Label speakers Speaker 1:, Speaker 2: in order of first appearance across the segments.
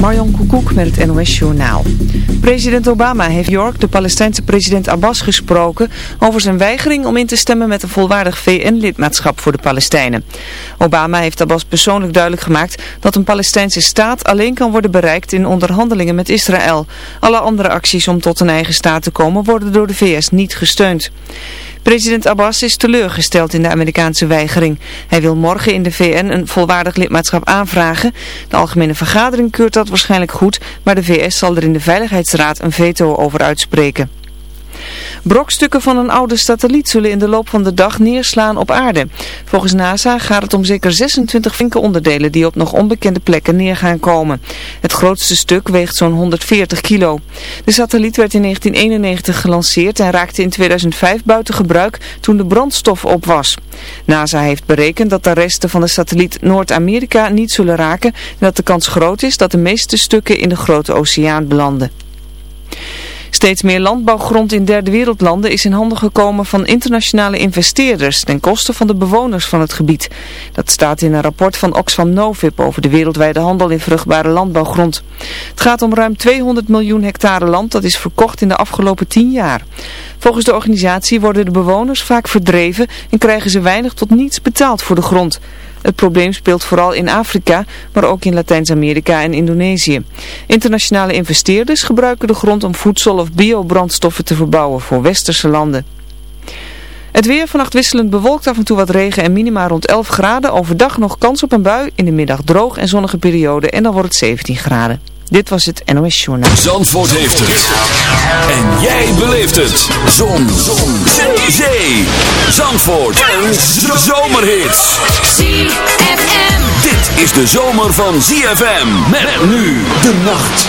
Speaker 1: Marion Koekoek met het NOS Journaal. President Obama heeft York de Palestijnse president Abbas gesproken over zijn weigering om in te stemmen met een volwaardig VN-lidmaatschap voor de Palestijnen. Obama heeft Abbas persoonlijk duidelijk gemaakt dat een Palestijnse staat alleen kan worden bereikt in onderhandelingen met Israël. Alle andere acties om tot een eigen staat te komen worden door de VS niet gesteund. President Abbas is teleurgesteld in de Amerikaanse weigering. Hij wil morgen in de VN een volwaardig lidmaatschap aanvragen. De Algemene Vergadering keurt dat waarschijnlijk goed, maar de VS zal er in de Veiligheidsraad een veto over uitspreken. Brokstukken van een oude satelliet zullen in de loop van de dag neerslaan op aarde. Volgens NASA gaat het om zeker 26 flinke onderdelen die op nog onbekende plekken neer gaan komen. Het grootste stuk weegt zo'n 140 kilo. De satelliet werd in 1991 gelanceerd en raakte in 2005 buiten gebruik toen de brandstof op was. NASA heeft berekend dat de resten van de satelliet Noord-Amerika niet zullen raken en dat de kans groot is dat de meeste stukken in de grote oceaan belanden. Steeds meer landbouwgrond in derde wereldlanden is in handen gekomen van internationale investeerders ten koste van de bewoners van het gebied. Dat staat in een rapport van Oxfam Novib over de wereldwijde handel in vruchtbare landbouwgrond. Het gaat om ruim 200 miljoen hectare land dat is verkocht in de afgelopen 10 jaar. Volgens de organisatie worden de bewoners vaak verdreven en krijgen ze weinig tot niets betaald voor de grond. Het probleem speelt vooral in Afrika, maar ook in Latijns-Amerika en Indonesië. Internationale investeerders gebruiken de grond om voedsel of biobrandstoffen te verbouwen voor westerse landen. Het weer vannacht wisselend bewolkt af en toe wat regen en minima rond 11 graden. Overdag nog kans op een bui, in de middag droog en zonnige periode en dan wordt het 17 graden. Dit was het NOS Journaal.
Speaker 2: Zandvoort heeft het. En jij beleeft het. Zon. Zon. Zee. Zee. Zandvoort. En zomerhits. ZFM. Dit is de zomer van ZFM. Met nu de nacht.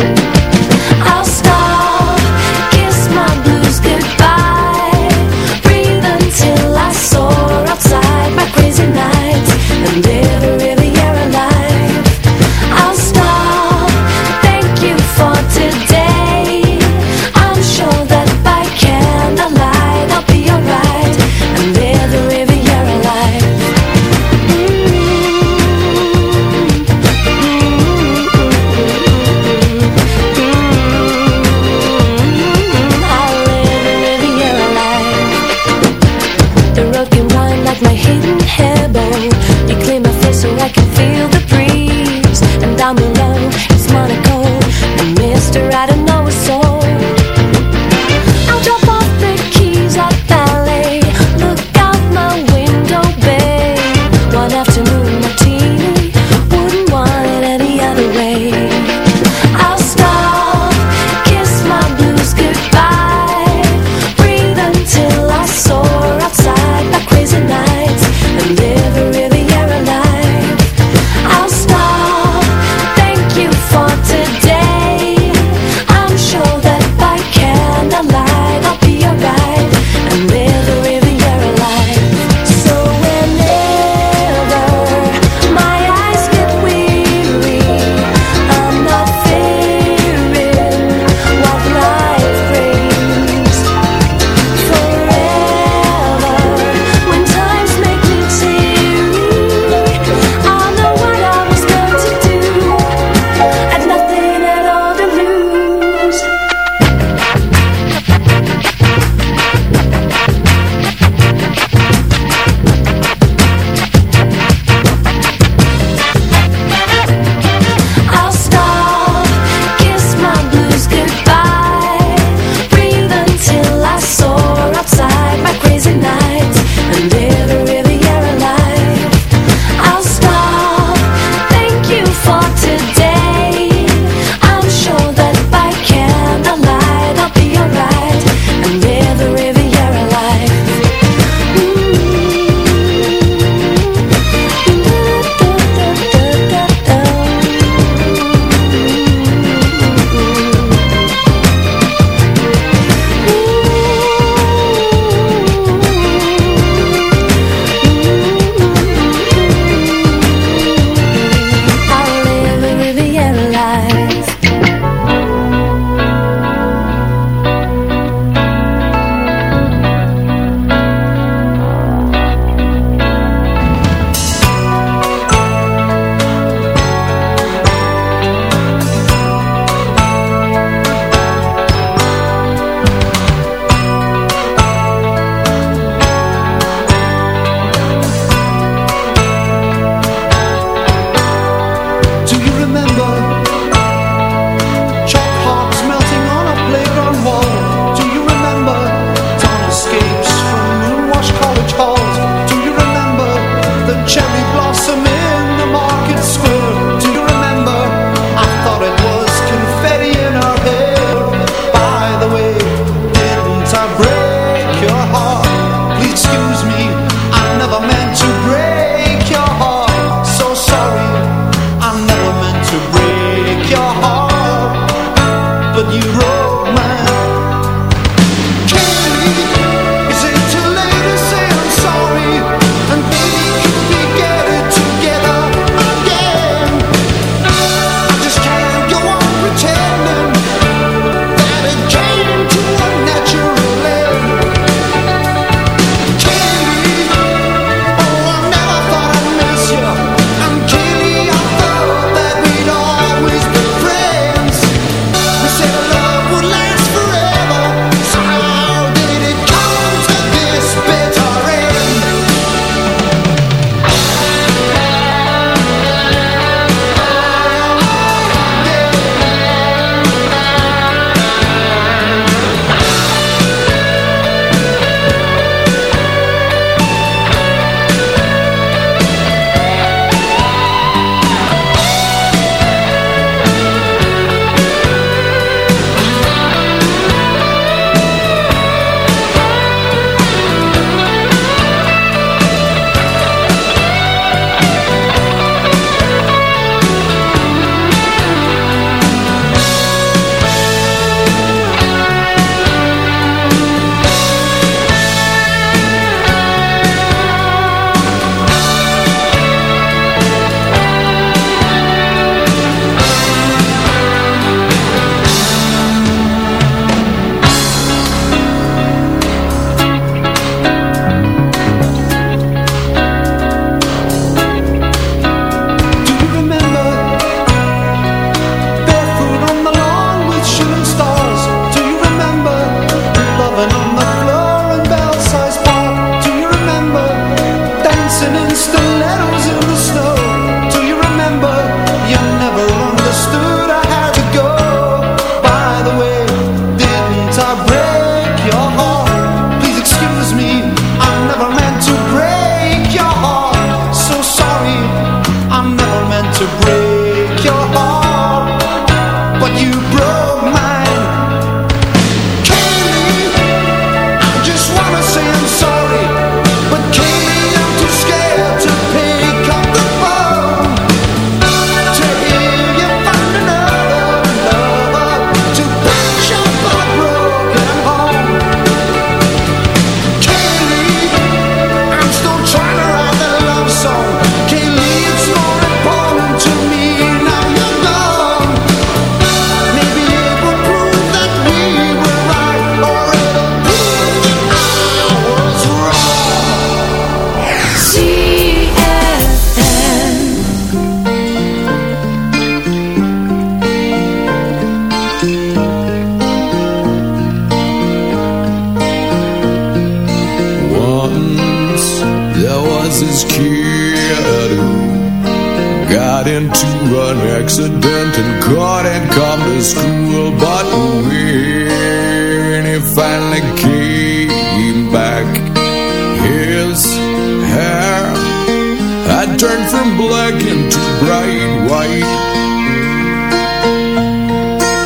Speaker 3: into bright white.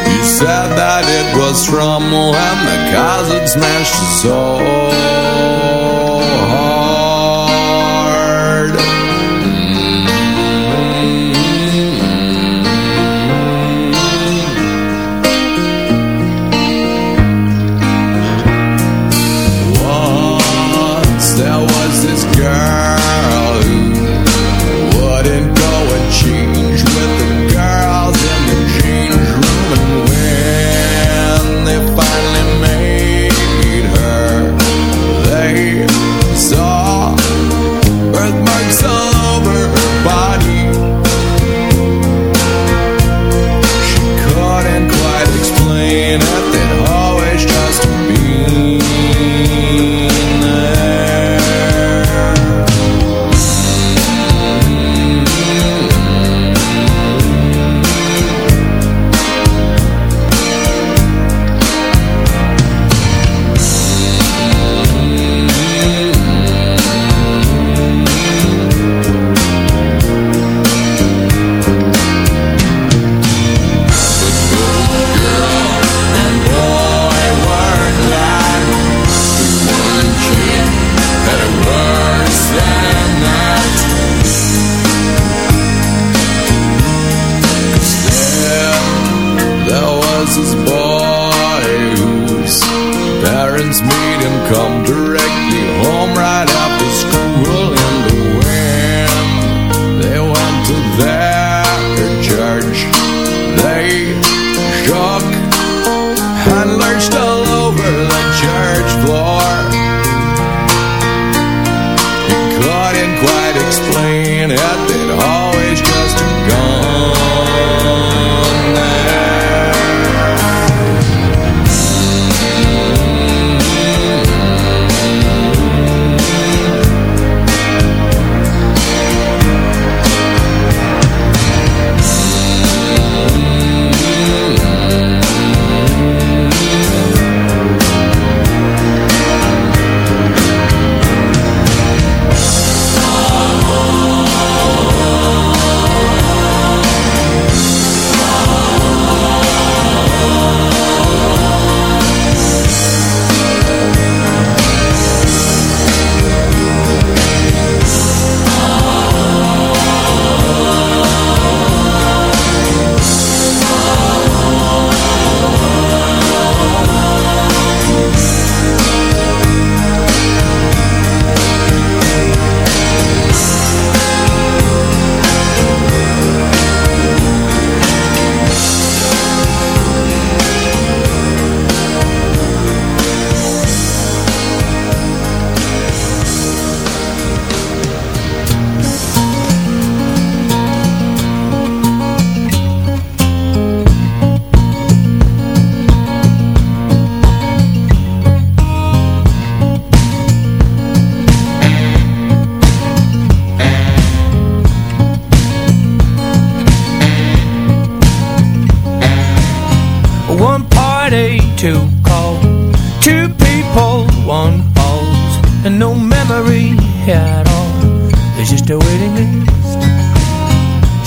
Speaker 3: He said that it was from when the it smashed his soul.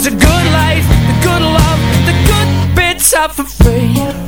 Speaker 3: There's a good life, the good love, the good bits are for free.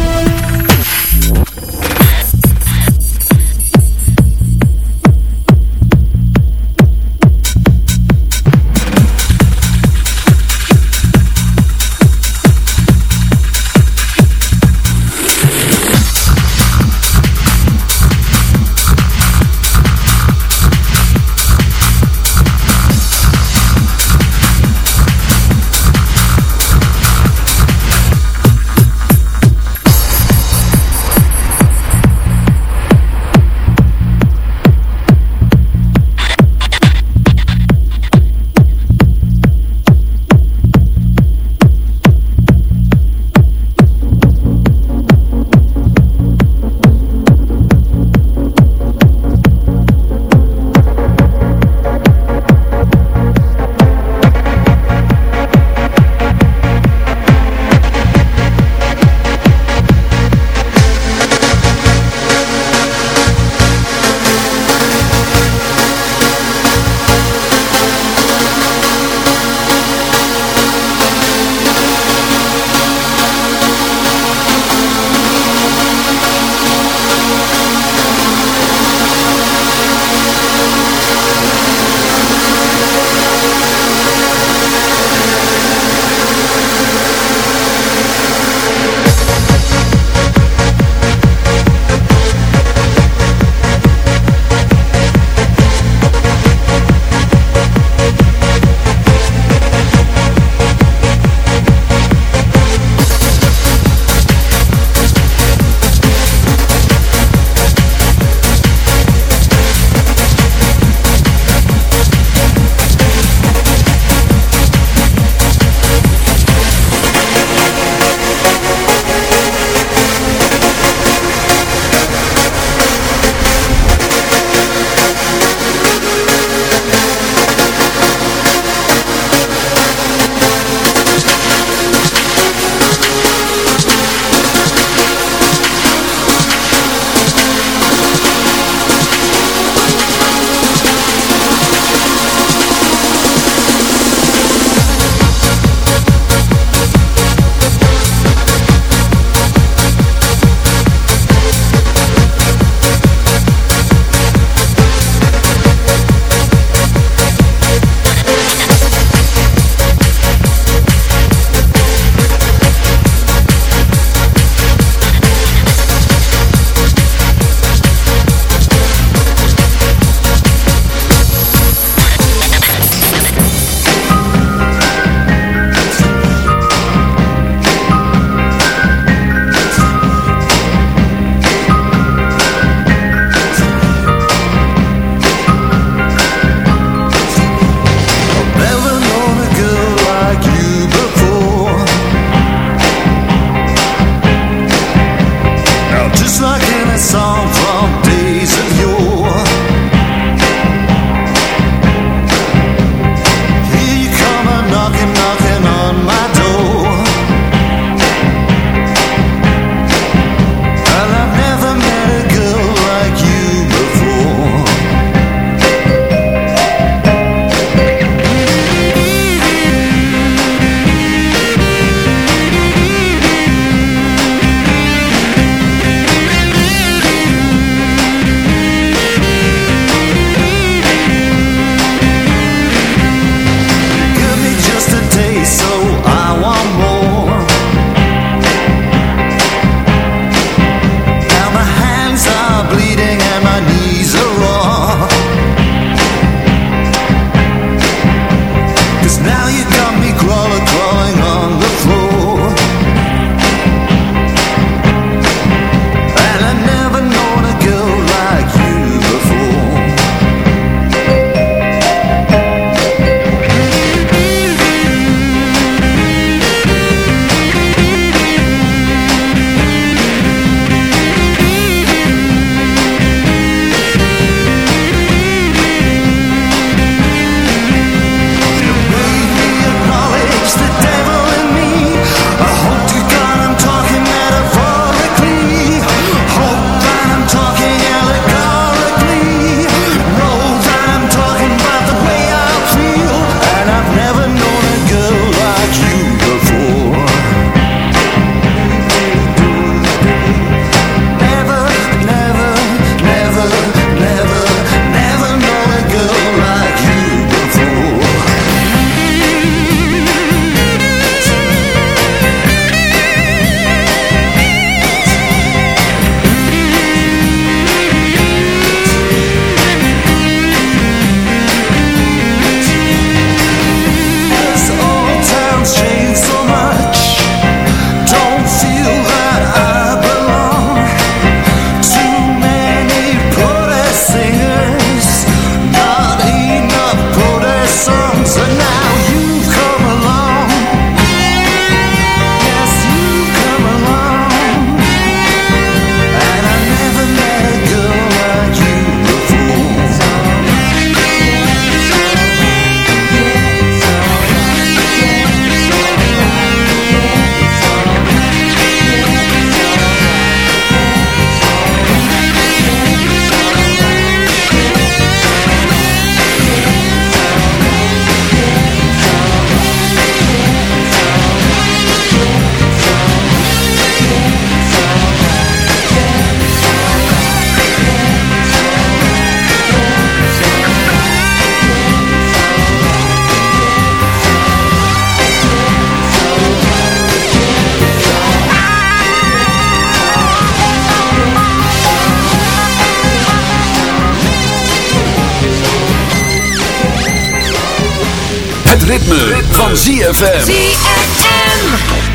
Speaker 3: ritme, ritme. van ZFM. ZFM.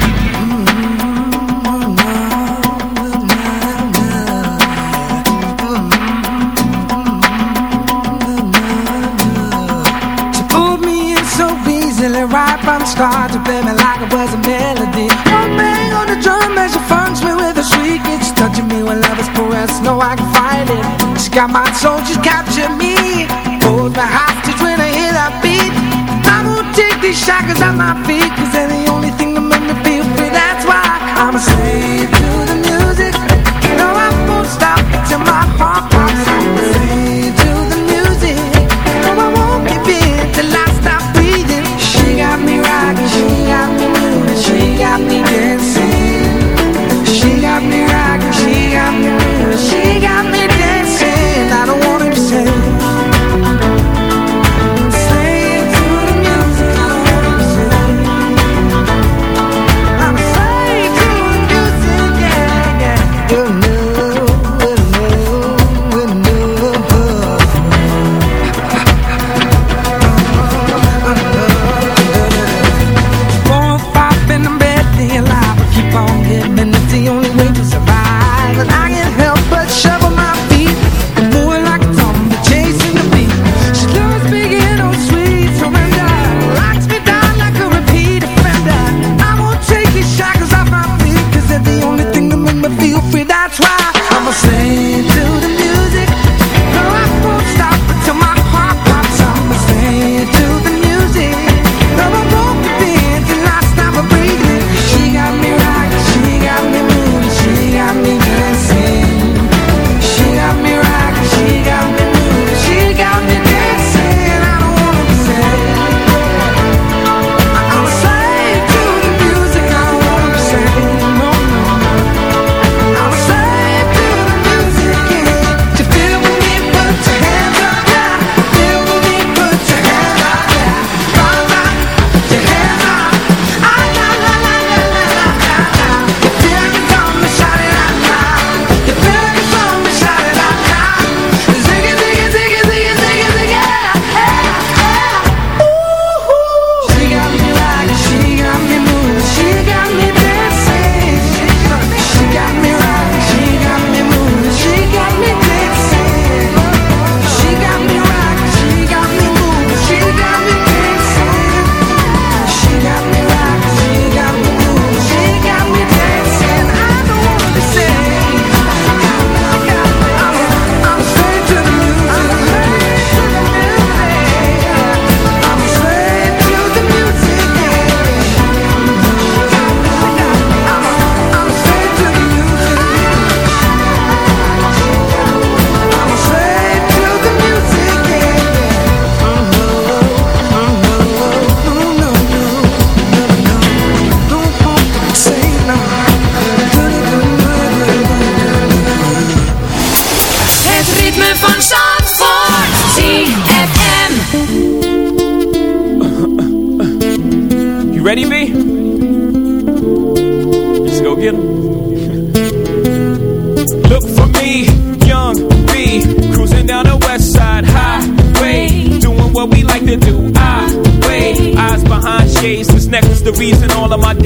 Speaker 3: Right from the start, to play me like it was a melody. One bang on the drum as she funks me with a shriek. It's touching me when love is pressed. No, I can fight it. She got
Speaker 4: my soul shackles at my feet.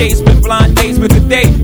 Speaker 4: days before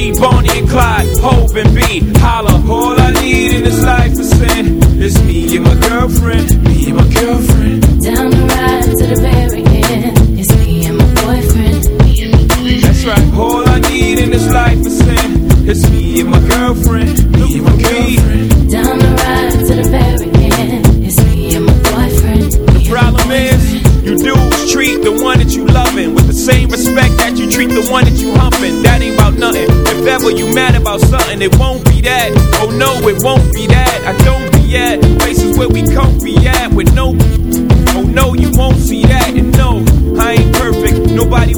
Speaker 4: me, Bonnie and Clyde, Hope and B. Holla, all I need in this life is sin. It's me and my girlfriend, me and my girlfriend.
Speaker 5: Down the ride to the very end. It's me and my boyfriend, me and my boyfriend.
Speaker 4: That's right, all I need in this life is sin. It's me and my girlfriend, me and my girlfriend. we
Speaker 6: cope.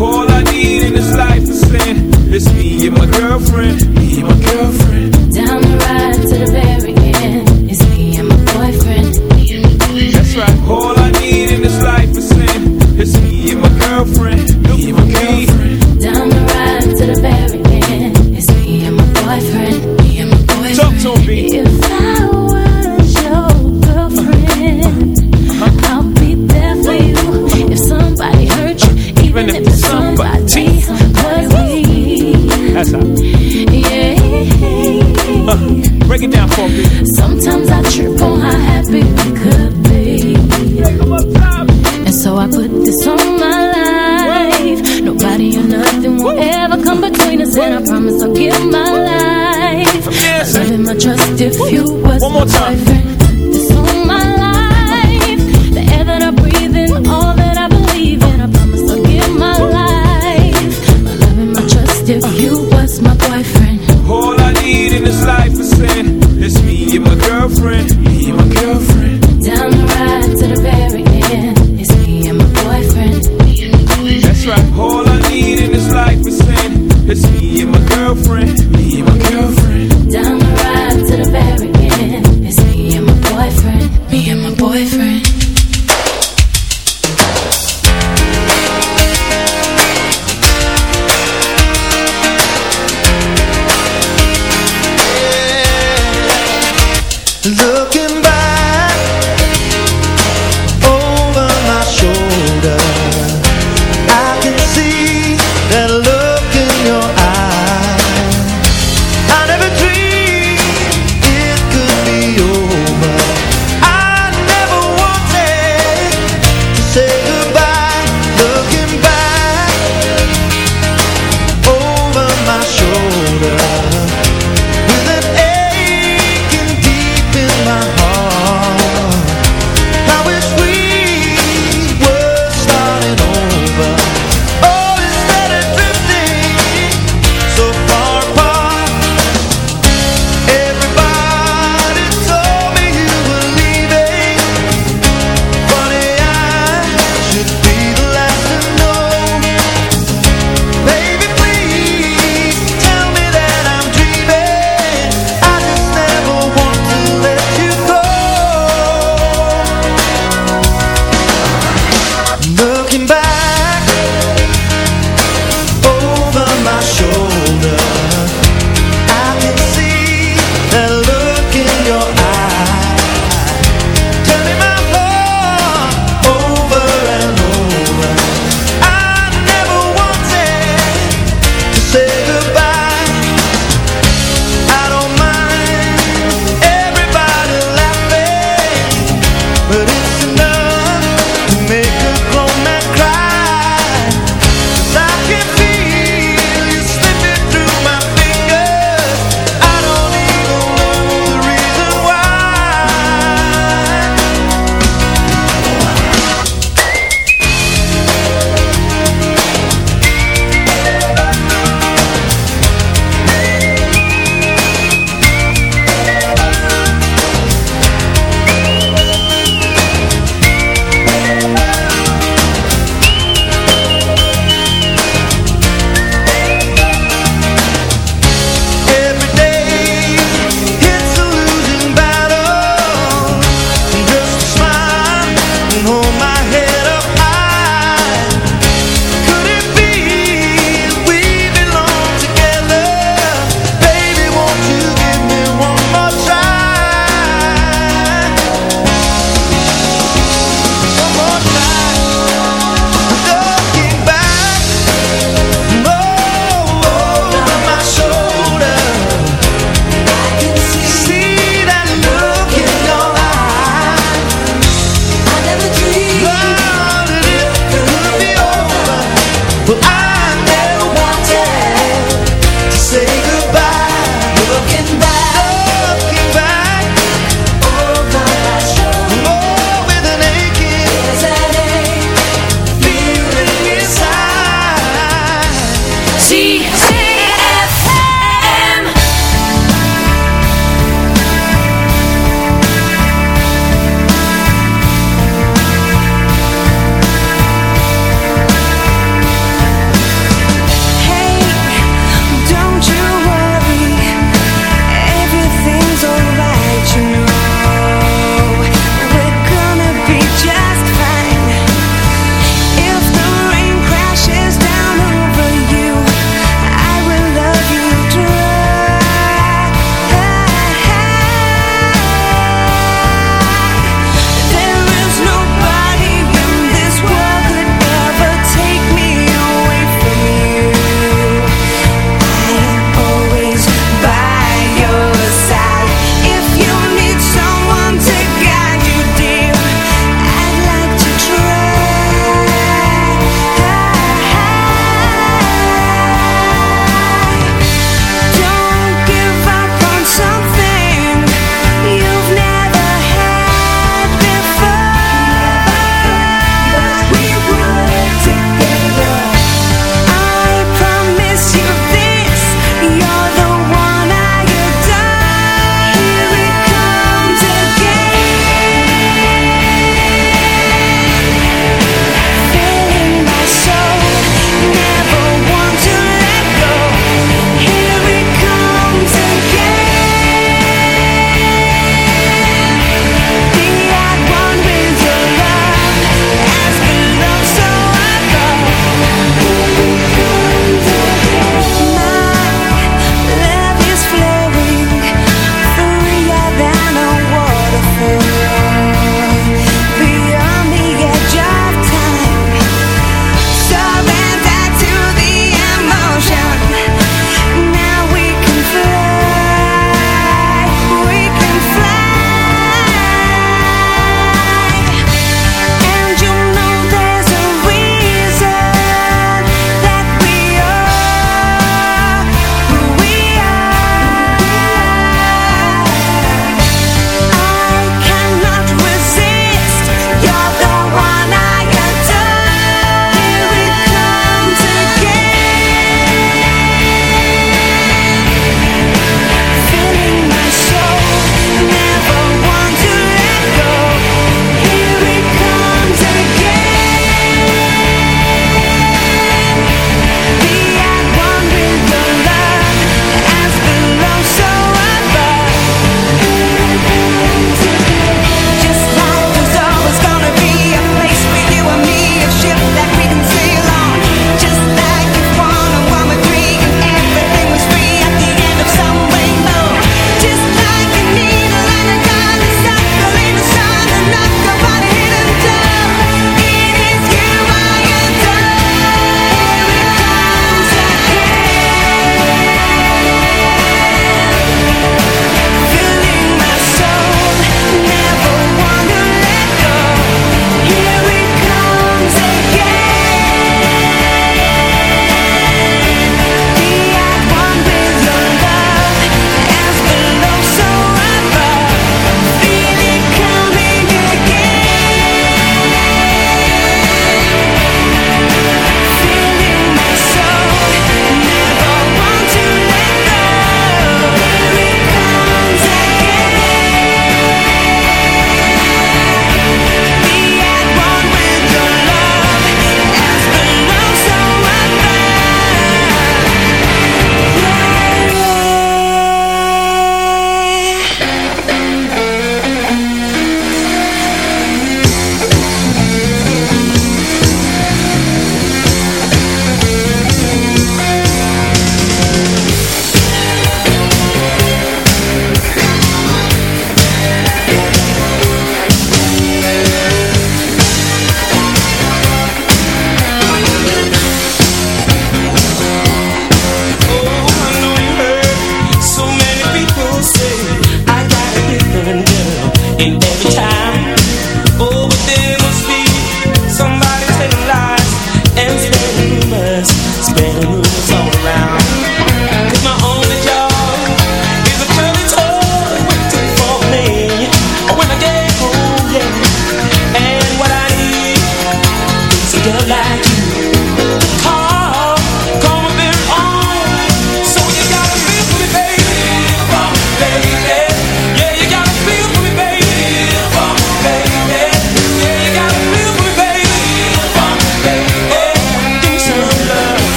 Speaker 6: All I need in this life is sin. It's me and my girlfriend. Me and my girlfriend.
Speaker 5: Down the ride to the
Speaker 7: bay.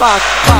Speaker 7: Fuck? fuck?